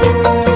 Música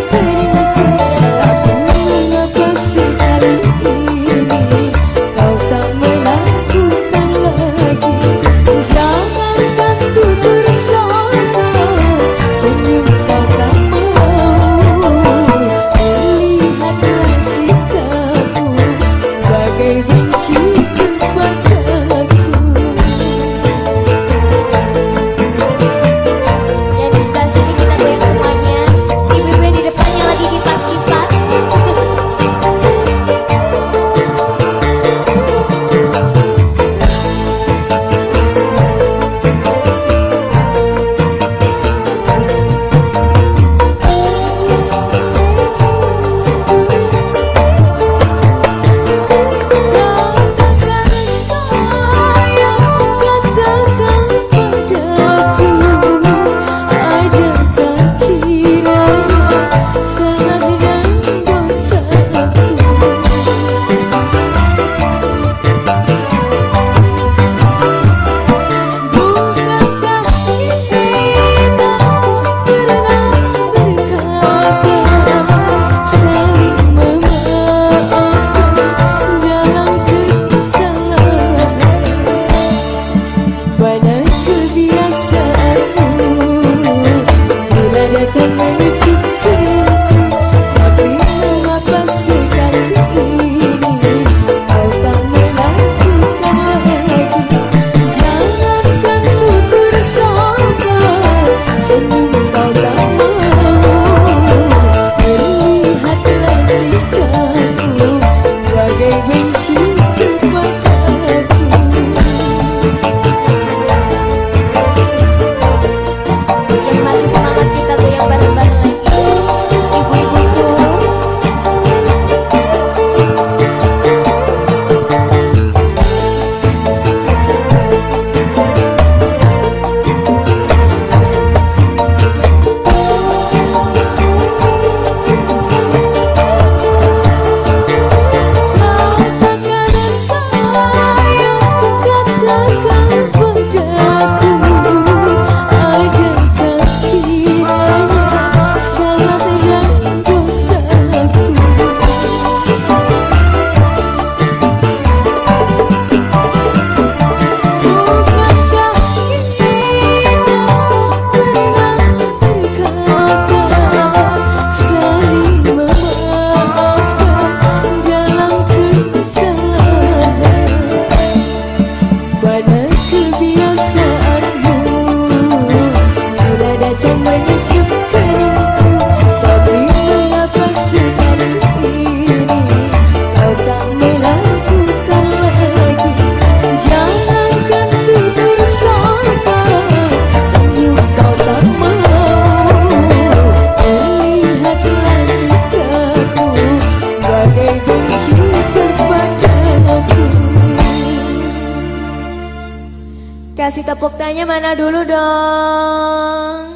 pretty Kasih tepuk tangannya mana dulu dong?